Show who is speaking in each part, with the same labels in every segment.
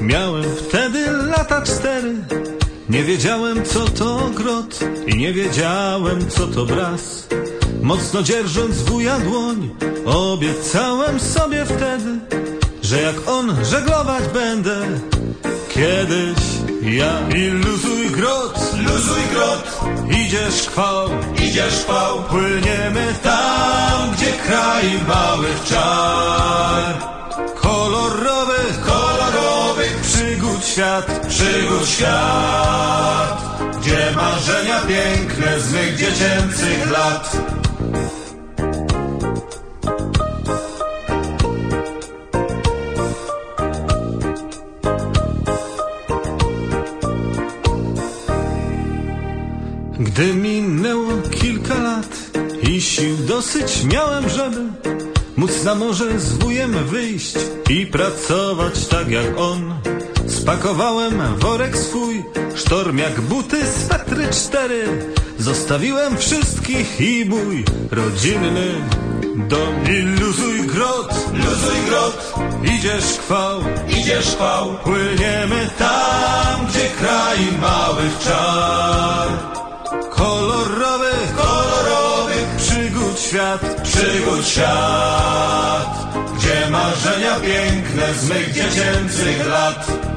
Speaker 1: miałem wtedy lata cztery. Nie wiedziałem co to grot i nie wiedziałem co to bras. Mocno dzierżąc wuja dłoń, obiecałem sobie wtedy, że jak on żeglować będę. Kiedyś ja i luzuj grot,
Speaker 2: luzuj grot,
Speaker 1: idziesz chwał,
Speaker 2: idziesz chwał,
Speaker 1: płyniemy tam, gdzie kraj małych czar. Świat,
Speaker 2: przygód świat, gdzie marzenia piękne z mych dziecięcych lat.
Speaker 1: Gdy minęło kilka lat i sił dosyć miałem, żeby móc na morze z wujem wyjść i pracować tak jak on. Spakowałem worek swój, sztormiak, buty, swetry cztery. Zostawiłem wszystkich i mój rodzinny dom. I luzuj grot,
Speaker 2: Luzuj grot,
Speaker 1: idziesz chwał,
Speaker 2: idziesz chwał,
Speaker 1: płyniemy tam, gdzie kraj małych czar. Kolorowych,
Speaker 2: kolorowych
Speaker 1: przygód świat,
Speaker 2: przygód świat, gdzie marzenia piękne z mych dziecięcych lat.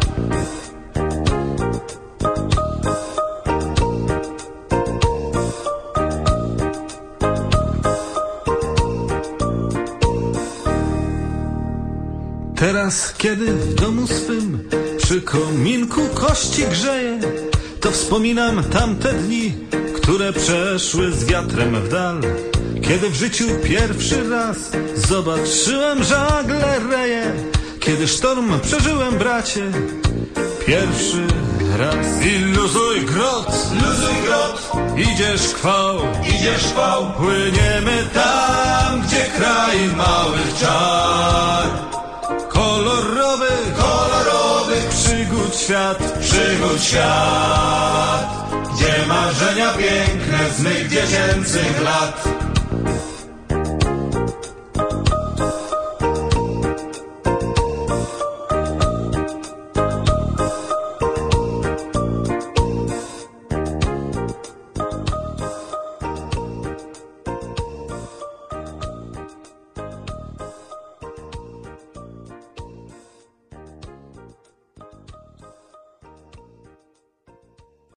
Speaker 1: Teraz, kiedy w domu swym przy kominku kości grzeje, to wspominam tamte dni, które przeszły z wiatrem w dal. Kiedy w życiu pierwszy raz zobaczyłem żagle reje, kiedy sztorm przeżyłem, bracie, pierwszy raz. I luzuj grot,
Speaker 2: Luzuj grot,
Speaker 1: idziesz chwał,
Speaker 2: idziesz chwał,
Speaker 1: płyniemy tam, przygód świat,
Speaker 2: przygód świat, gdzie marzenia piękne z mych dziecięcych lat.